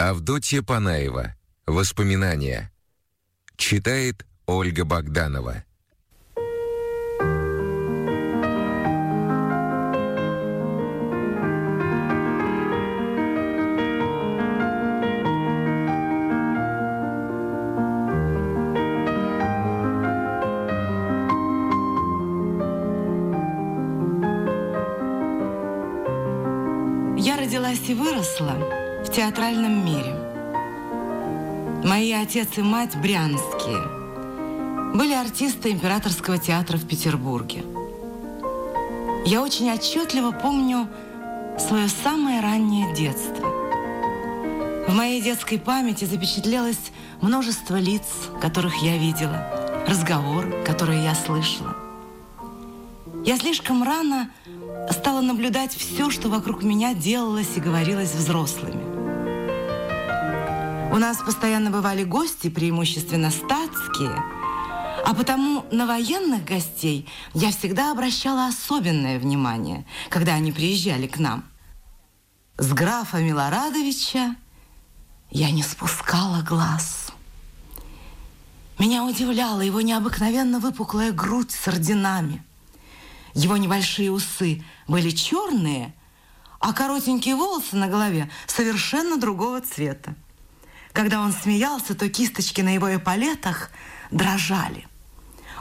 Авдотья Панаева. Воспоминания. Читает Ольга Богданова. Я родилась и выросла театральном мире. Мои отец и мать брянские. Были артисты Императорского театра в Петербурге. Я очень отчетливо помню свое самое раннее детство. В моей детской памяти запечатлелось множество лиц, которых я видела, разговоры, которые я слышала. Я слишком рано стала наблюдать все, что вокруг меня делалось и говорилось взрослыми. У нас постоянно бывали гости, преимущественно статские, а потому на военных гостей я всегда обращала особенное внимание, когда они приезжали к нам. С графа Милорадовича я не спускала глаз. Меня удивляла его необыкновенно выпуклая грудь с орденами. Его небольшие усы были черные, а коротенькие волосы на голове совершенно другого цвета. Когда он смеялся, то кисточки на его эполетах дрожали.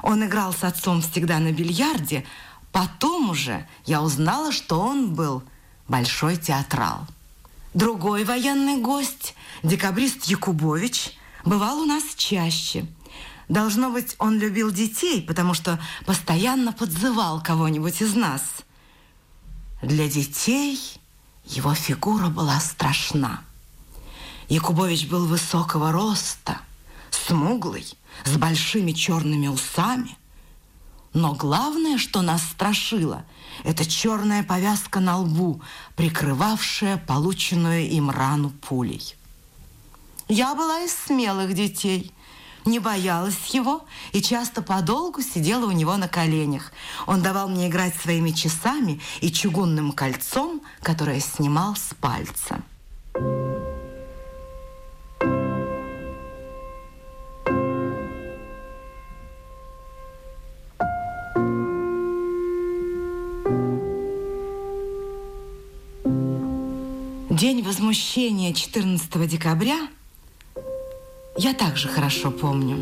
Он играл с отцом всегда на бильярде. Потом уже я узнала, что он был большой театрал. Другой военный гость, декабрист Якубович, бывал у нас чаще. Должно быть, он любил детей, потому что постоянно подзывал кого-нибудь из нас. Для детей его фигура была страшна. Якубович был высокого роста, смуглый, с большими черными усами. Но главное, что нас страшило, это черная повязка на лбу, прикрывавшая полученную им рану пулей. Я была из смелых детей, не боялась его и часто подолгу сидела у него на коленях. Он давал мне играть своими часами и чугунным кольцом, которое снимал с пальца. День возмущения 14 декабря я также хорошо помню.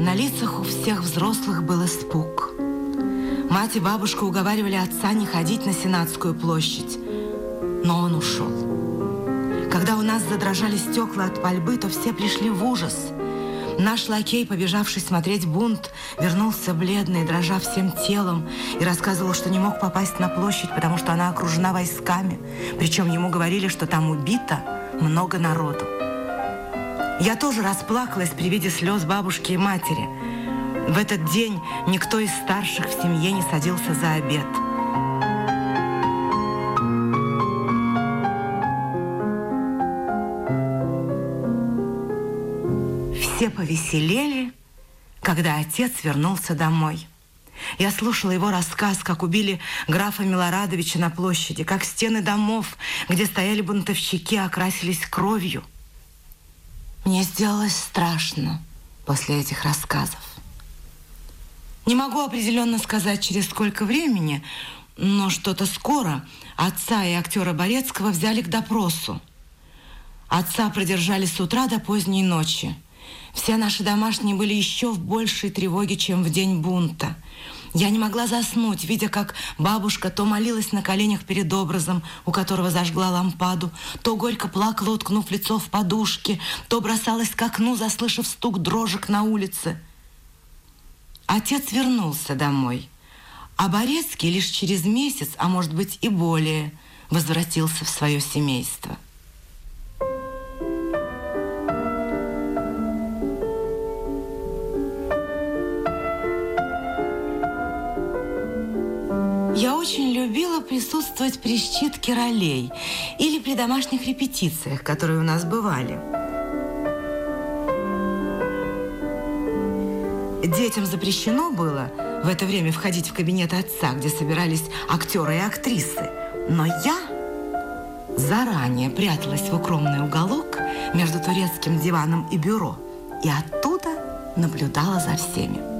На лицах у всех взрослых был испуг. Мать и бабушка уговаривали отца не ходить на Сенатскую площадь, но он ушел. Когда у нас задрожали стекла от пальбы, то все пришли в ужас. Наш лакей, побежавший смотреть бунт, вернулся бледный, дрожа всем телом, и рассказывал, что не мог попасть на площадь, потому что она окружена войсками. Причем ему говорили, что там убито много народу. Я тоже расплакалась при виде слез бабушки и матери. В этот день никто из старших в семье не садился за обед. Все повеселели, когда отец вернулся домой. Я слушала его рассказ, как убили графа Милорадовича на площади, как стены домов, где стояли бунтовщики, окрасились кровью. Мне сделалось страшно после этих рассказов. Не могу определенно сказать, через сколько времени, но что-то скоро отца и актера Борецкого взяли к допросу. Отца продержали с утра до поздней ночи. Все наши домашние были еще в большей тревоге, чем в день бунта. Я не могла заснуть, видя, как бабушка то молилась на коленях перед образом, у которого зажгла лампаду, то горько плакала, уткнув лицо в подушки, то бросалась к окну, заслышав стук дрожек на улице. Отец вернулся домой, а Борецкий лишь через месяц, а может быть и более, возвратился в свое семейство. Я очень любила присутствовать при считке ролей или при домашних репетициях, которые у нас бывали. Детям запрещено было в это время входить в кабинет отца, где собирались актеры и актрисы. Но я заранее пряталась в укромный уголок между турецким диваном и бюро и оттуда наблюдала за всеми.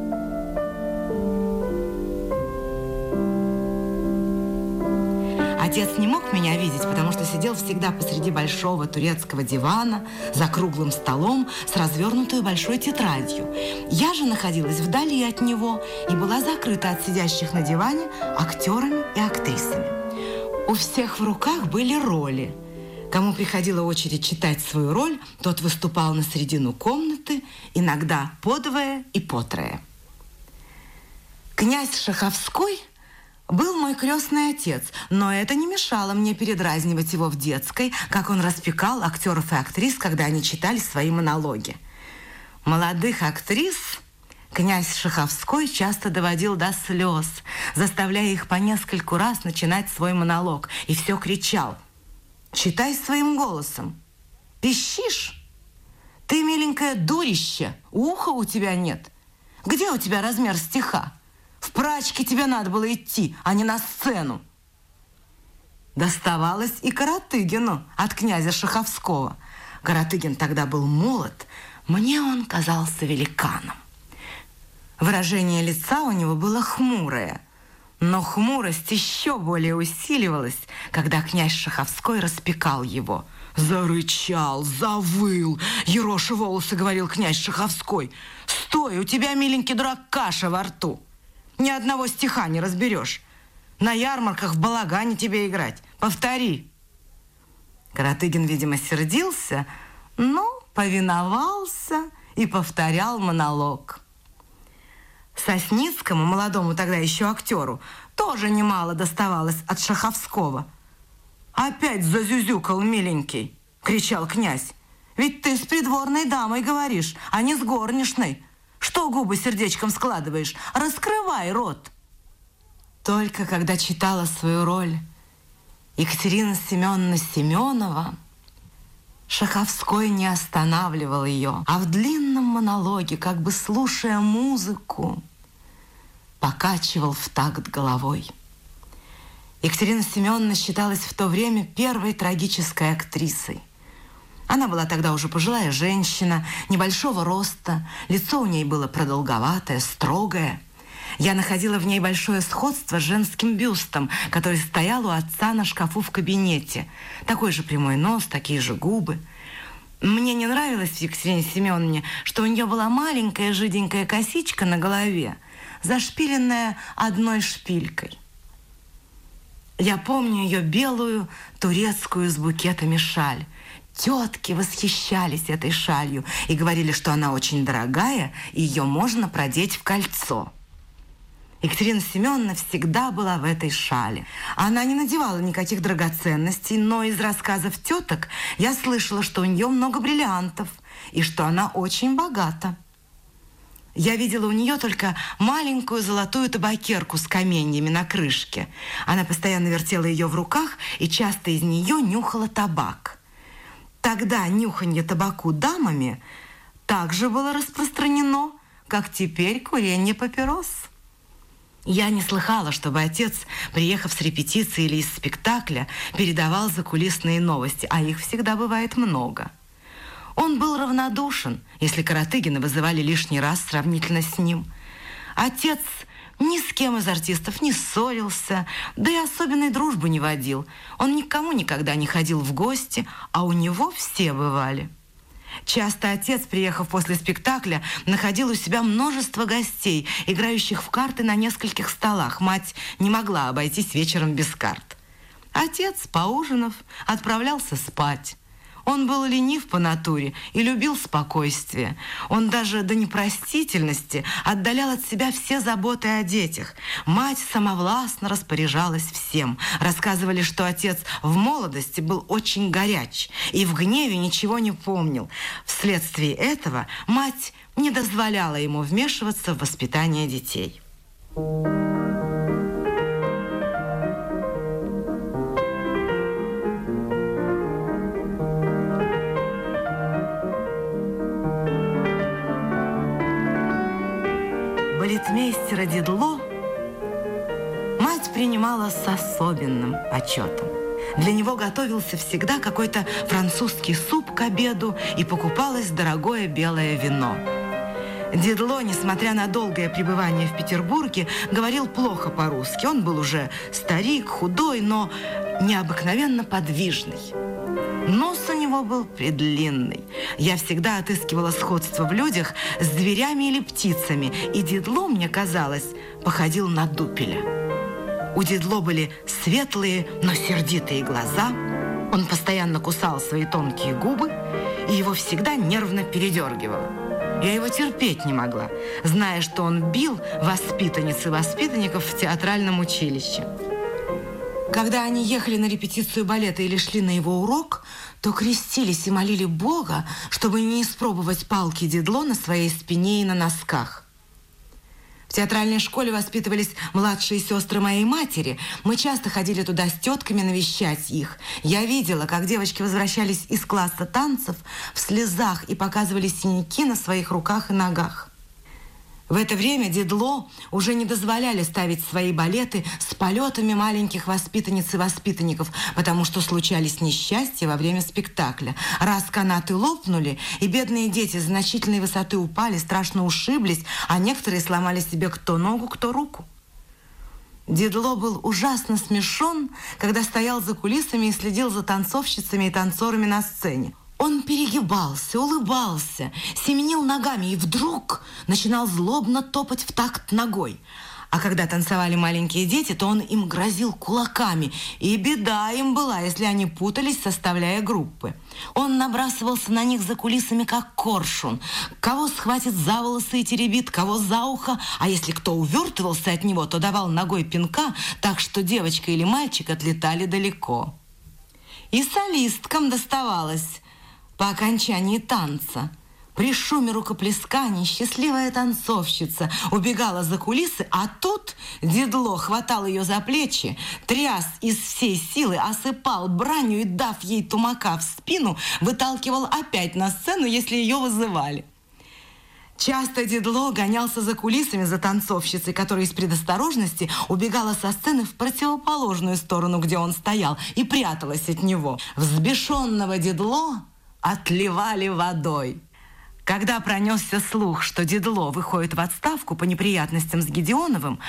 Отец не мог меня видеть, потому что сидел всегда посреди большого турецкого дивана за круглым столом с развернутой большой тетрадью. Я же находилась вдали от него и была закрыта от сидящих на диване актерами и актрисами. У всех в руках были роли. Кому приходила очередь читать свою роль, тот выступал на середину комнаты, иногда подвое и потрое. Князь Шаховской – был мой крестный отец, но это не мешало мне передразнивать его в детской, как он распекал актеров и актрис, когда они читали свои монологи. Молодых актрис князь Шаховской часто доводил до слез, заставляя их по нескольку раз начинать свой монолог, и все кричал. «Читай своим голосом! Пищишь? Ты, миленькое дурище, уха у тебя нет! Где у тебя размер стиха?» В прачке тебе надо было идти, а не на сцену. Доставалось и Каратыгину от князя Шаховского. Каратыгин тогда был молод, мне он казался великаном. Выражение лица у него было хмурое, но хмурость еще более усиливалась, когда князь Шаховской распекал его. Зарычал, завыл. Ероша волосы, говорил князь Шаховской. «Стой, у тебя, миленький дурак, каша во рту!» Ни одного стиха не разберешь. На ярмарках в балагане тебе играть. Повтори. Каратыгин, видимо, сердился, но повиновался и повторял монолог. Сосницкому, молодому тогда еще актеру, тоже немало доставалось от Шаховского. «Опять зазюзюкал, миленький!» — кричал князь. «Ведь ты с придворной дамой говоришь, а не с горничной. Что губы сердечком складываешь? Раскрывай рот!» Только когда читала свою роль Екатерина Семеновна Семенова, Шаховской не останавливал ее, а в длинном монологе, как бы слушая музыку, покачивал в такт головой. Екатерина Семеновна считалась в то время первой трагической актрисой – она была тогда уже пожилая женщина, небольшого роста, лицо у ней было продолговатое, строгое. Я находила в ней большое сходство с женским бюстом, который стоял у отца на шкафу в кабинете. Такой же прямой нос, такие же губы. Мне не нравилось Екатерине Семеновне, что у нее была маленькая жиденькая косичка на голове, зашпиленная одной шпилькой. Я помню ее белую турецкую с букетами шаль, Тетки восхищались этой шалью и говорили, что она очень дорогая, и ее можно продеть в кольцо. Екатерина Семеновна всегда была в этой шале. Она не надевала никаких драгоценностей, но из рассказов теток я слышала, что у нее много бриллиантов и что она очень богата. Я видела у нее только маленькую золотую табакерку с каменьями на крышке. Она постоянно вертела ее в руках и часто из нее нюхала табак. Тогда нюханье табаку дамами также было распространено, как теперь курение папирос. Я не слыхала, чтобы отец, приехав с репетиции или из спектакля, передавал закулисные новости, а их всегда бывает много. Он был равнодушен, если Каратыгина вызывали лишний раз сравнительно с ним. Отец ни с кем из артистов не ссорился, да и особенной дружбы не водил. Он никому никогда не ходил в гости, а у него все бывали. Часто отец, приехав после спектакля, находил у себя множество гостей, играющих в карты на нескольких столах. Мать не могла обойтись вечером без карт. Отец, поужинав, отправлялся спать. Он был ленив по натуре и любил спокойствие. Он даже до непростительности отдалял от себя все заботы о детях. Мать самовластно распоряжалась всем. Рассказывали, что отец в молодости был очень горяч и в гневе ничего не помнил. Вследствие этого мать не дозволяла ему вмешиваться в воспитание детей. Thank. Мать принимала с особенным почетом. Для него готовился всегда какой-то французский суп к обеду и покупалось дорогое белое вино. Дедло, несмотря на долгое пребывание в Петербурге, говорил плохо по-русски. Он был уже старик, худой, но необыкновенно подвижный. Нос у него был предлинный. Я всегда отыскивала сходство в людях с зверями или птицами, и Дедло, мне казалось, походил на дупеля. У Дедло были светлые, но сердитые глаза. Он постоянно кусал свои тонкие губы, и его всегда нервно передергивало. Я его терпеть не могла, зная, что он бил воспитанниц и воспитанников в театральном училище. Когда они ехали на репетицию балета или шли на его урок, то крестились и молили Бога, чтобы не испробовать палки дедло на своей спине и на носках. В театральной школе воспитывались младшие сестры моей матери. Мы часто ходили туда с тетками навещать их. Я видела, как девочки возвращались из класса танцев в слезах и показывали синяки на своих руках и ногах. В это время Дедло уже не дозволяли ставить свои балеты с полетами маленьких воспитанниц и воспитанников, потому что случались несчастья во время спектакля. Раз канаты лопнули, и бедные дети с значительной высоты упали, страшно ушиблись, а некоторые сломали себе кто ногу, кто руку. Дедло был ужасно смешон, когда стоял за кулисами и следил за танцовщицами и танцорами на сцене. Он перегибался, улыбался, семенил ногами и вдруг начинал злобно топать в такт ногой. А когда танцевали маленькие дети, то он им грозил кулаками. И беда им была, если они путались, составляя группы. Он набрасывался на них за кулисами, как коршун. Кого схватит за волосы и теребит, кого за ухо. А если кто увертывался от него, то давал ногой пинка, так что девочка или мальчик отлетали далеко. И солисткам доставалось по окончании танца. При шуме рукоплесканий счастливая танцовщица убегала за кулисы, а тут Дедло хватал ее за плечи, тряс из всей силы, осыпал бранью и, дав ей тумака в спину, выталкивал опять на сцену, если ее вызывали. Часто Дедло гонялся за кулисами за танцовщицей, которая из предосторожности убегала со сцены в противоположную сторону, где он стоял, и пряталась от него. Взбешенного Дедло отливали водой. Когда пронесся слух, что Дедло выходит в отставку по неприятностям с Гедеоновым,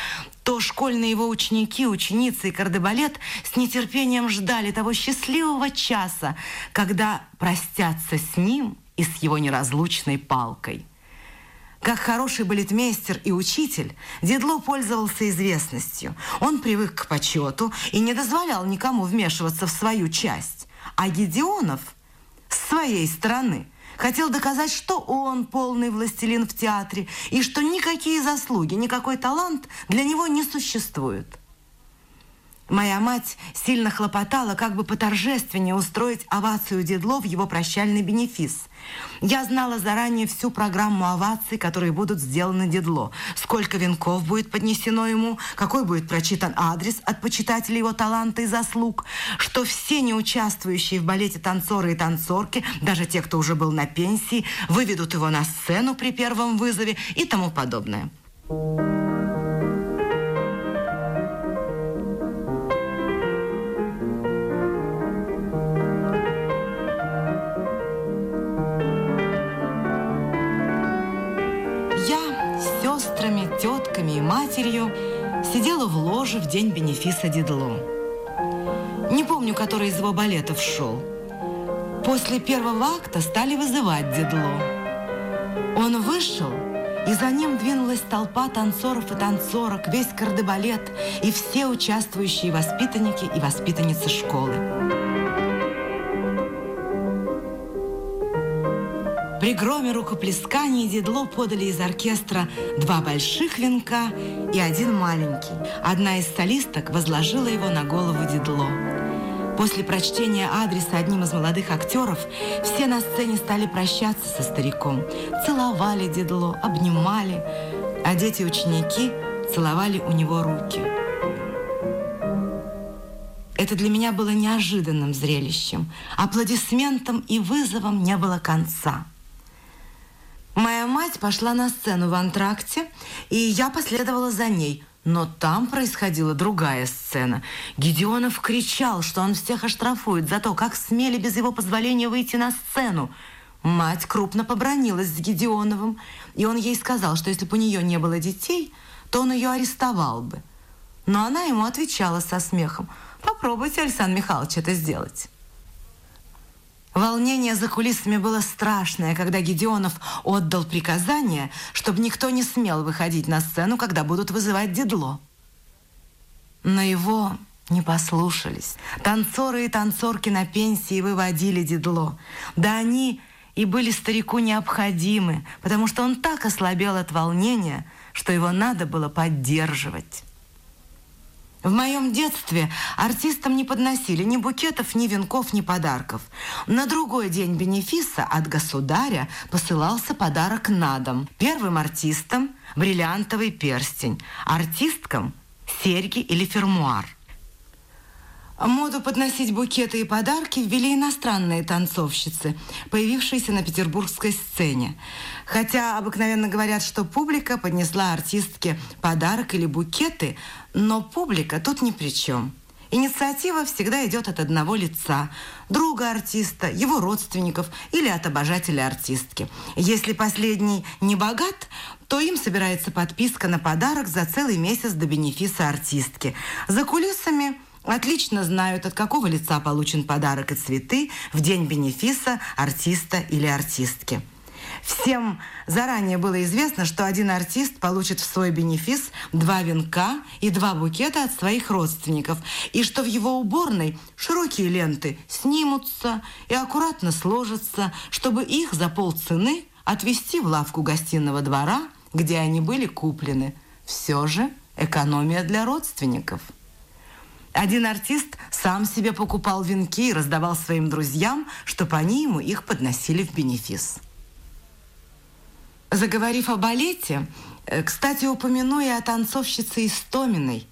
то школьные его ученики, ученицы и кардебалет с нетерпением ждали того счастливого часа, когда простятся с ним и с его неразлучной палкой. Как хороший балетмейстер и учитель, Дедло пользовался известностью. Он привык к почету и не дозволял никому вмешиваться в свою часть. А Гедеонов – своей стороны хотел доказать, что он полный властелин в театре и что никакие заслуги, никакой талант для него не существуют. Моя мать сильно хлопотала, как бы поторжественнее устроить овацию Дедло в его прощальный бенефис. Я знала заранее всю программу оваций, которые будут сделаны Дедло. Сколько венков будет поднесено ему, какой будет прочитан адрес от почитателей его таланта и заслуг, что все неучаствующие в балете танцоры и танцорки, даже те, кто уже был на пенсии, выведут его на сцену при первом вызове и тому подобное. и матерью сидела в ложе в день бенефиса Дедло. Не помню, который из его балетов шел. После первого акта стали вызывать Дедло. Он вышел, и за ним двинулась толпа танцоров и танцорок, весь кардебалет и все участвующие воспитанники и воспитанницы школы. При громе рукоплесканий Дедло подали из оркестра два больших венка и один маленький. Одна из солисток возложила его на голову Дедло. После прочтения адреса одним из молодых актеров все на сцене стали прощаться со стариком. Целовали Дедло, обнимали, а дети-ученики целовали у него руки. Это для меня было неожиданным зрелищем. Аплодисментам и вызовам не было конца. Моя мать пошла на сцену в антракте, и я последовала за ней. Но там происходила другая сцена. Гедеонов кричал, что он всех оштрафует за то, как смели без его позволения выйти на сцену. Мать крупно побронилась с Гедеоновым, и он ей сказал, что если бы у нее не было детей, то он ее арестовал бы. Но она ему отвечала со смехом. «Попробуйте, Александр Михайлович, это сделать». Волнение за кулисами было страшное, когда Гедеонов отдал приказание, чтобы никто не смел выходить на сцену, когда будут вызывать дедло. Но его не послушались. Танцоры и танцорки на пенсии выводили дедло. Да они и были старику необходимы, потому что он так ослабел от волнения, что его надо было поддерживать. В моем детстве артистам не подносили ни букетов, ни венков, ни подарков. На другой день бенефиса от государя посылался подарок на дом. Первым артистам – бриллиантовый перстень, артисткам – серьги или фермуар – Моду подносить букеты и подарки ввели иностранные танцовщицы, появившиеся на петербургской сцене. Хотя обыкновенно говорят, что публика поднесла артистке подарок или букеты, но публика тут ни при чем. Инициатива всегда идет от одного лица – друга артиста, его родственников или от обожателя артистки. Если последний не богат, то им собирается подписка на подарок за целый месяц до бенефиса артистки. За кулисами – отлично знают, от какого лица получен подарок и цветы в день бенефиса артиста или артистки. Всем заранее было известно, что один артист получит в свой бенефис два венка и два букета от своих родственников, и что в его уборной широкие ленты снимутся и аккуратно сложатся, чтобы их за полцены отвезти в лавку гостиного двора, где они были куплены. Все же экономия для родственников. Один артист сам себе покупал венки и раздавал своим друзьям, чтобы они ему их подносили в бенефис. Заговорив о балете, э, кстати, упомяну и о танцовщице Истоминой,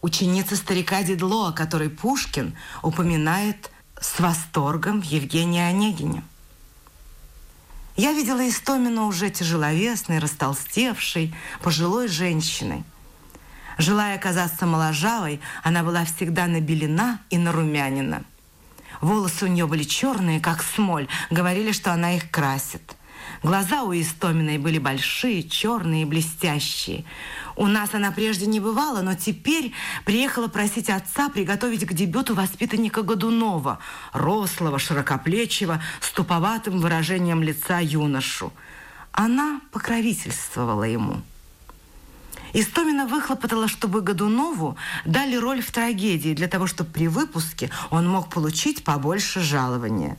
ученице старика Дедло, о которой Пушкин упоминает с восторгом в Евгении Онегине. Я видела Истомину уже тяжеловесной, растолстевшей, пожилой женщиной. Желая казаться моложавой, она была всегда набелена и нарумянина. Волосы у нее были черные, как смоль. Говорили, что она их красит. Глаза у Истоминой были большие, черные и блестящие. У нас она прежде не бывала, но теперь приехала просить отца приготовить к дебюту воспитанника Годунова, рослого, широкоплечего, с туповатым выражением лица юношу. Она покровительствовала ему. Истомина выхлопотала, чтобы Годунову дали роль в трагедии, для того, чтобы при выпуске он мог получить побольше жалования.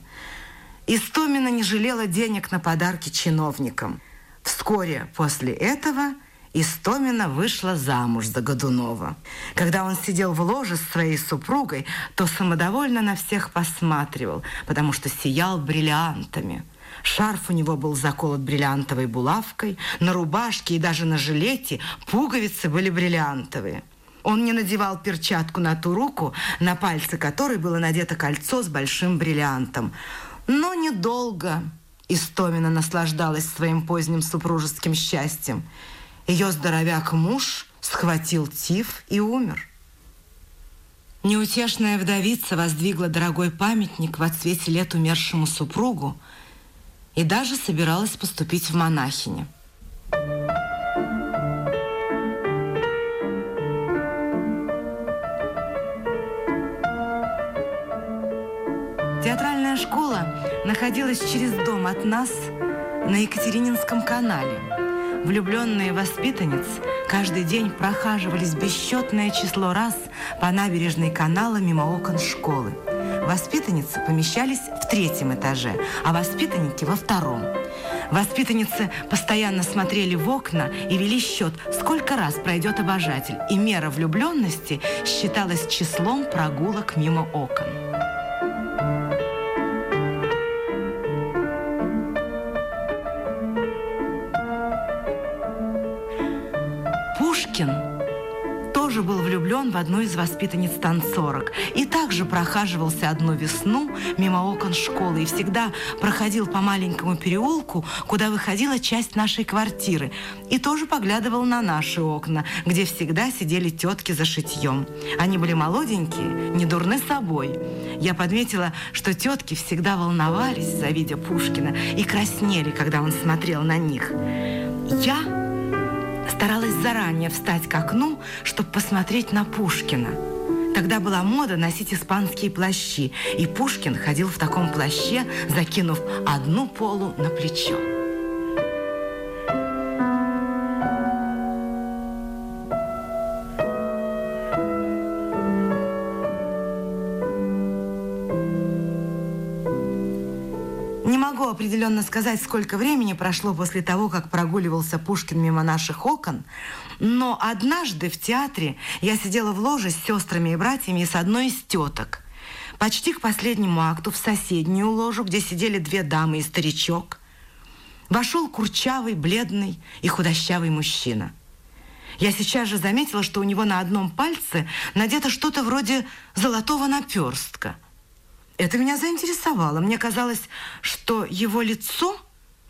Истомина не жалела денег на подарки чиновникам. Вскоре после этого Истомина вышла замуж за Годунова. Когда он сидел в ложе с своей супругой, то самодовольно на всех посматривал, потому что сиял бриллиантами – Шарф у него был заколот бриллиантовой булавкой, на рубашке и даже на жилете пуговицы были бриллиантовые. Он не надевал перчатку на ту руку, на пальце которой было надето кольцо с большим бриллиантом. Но недолго Истомина наслаждалась своим поздним супружеским счастьем. Ее здоровяк-муж схватил тиф и умер. Неутешная вдовица воздвигла дорогой памятник в отсвете лет умершему супругу, и даже собиралась поступить в монахини. Театральная школа находилась через дом от нас на Екатерининском канале. Влюбленные воспитанниц каждый день прохаживались бесчетное число раз по набережной канала мимо окон школы. Воспитанницы помещались в третьем этаже, а воспитанники во втором. Воспитанницы постоянно смотрели в окна и вели счет, сколько раз пройдет обожатель, и мера влюбленности считалась числом прогулок мимо окон. Влюблен в одну из воспитанниц танцорок и также прохаживался одну весну мимо окон школы и всегда проходил по маленькому переулку, куда выходила часть нашей квартиры, и тоже поглядывал на наши окна, где всегда сидели тетки за шитьем. Они были молоденькие, не дурны собой. Я подметила, что тетки всегда волновались, завидя Пушкина, и краснели, когда он смотрел на них. Я старалась заранее встать к окну, чтобы посмотреть на Пушкина. Тогда была мода носить испанские плащи, и Пушкин ходил в таком плаще, закинув одну полу на плечо. Определенно сказать, сколько времени прошло после того, как прогуливался Пушкин мимо наших окон, но однажды в театре я сидела в ложе с сестрами и братьями и с одной из теток. Почти к последнему акту в соседнюю ложу, где сидели две дамы и старичок, вошел курчавый, бледный и худощавый мужчина. Я сейчас же заметила, что у него на одном пальце надето что-то вроде золотого наперстка – это меня заинтересовало. Мне казалось, что его лицо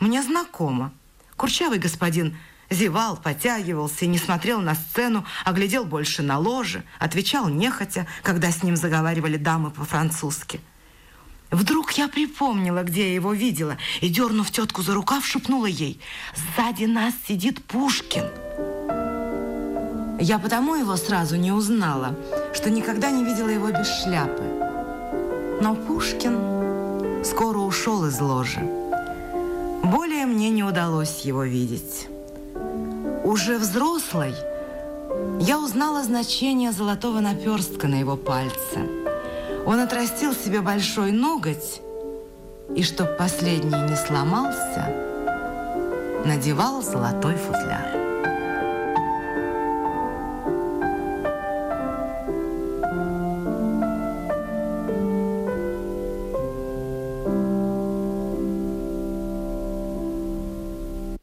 мне знакомо. Курчавый господин зевал, потягивался и не смотрел на сцену, а глядел больше на ложе, отвечал нехотя, когда с ним заговаривали дамы по-французски. Вдруг я припомнила, где я его видела, и, дернув тетку за рукав, шепнула ей, «Сзади нас сидит Пушкин». Я потому его сразу не узнала, что никогда не видела его без шляпы. Но Пушкин скоро ушел из ложи. Более мне не удалось его видеть. Уже взрослой я узнала значение золотого наперстка на его пальце. Он отрастил себе большой ноготь, и чтоб последний не сломался, надевал золотой футляр.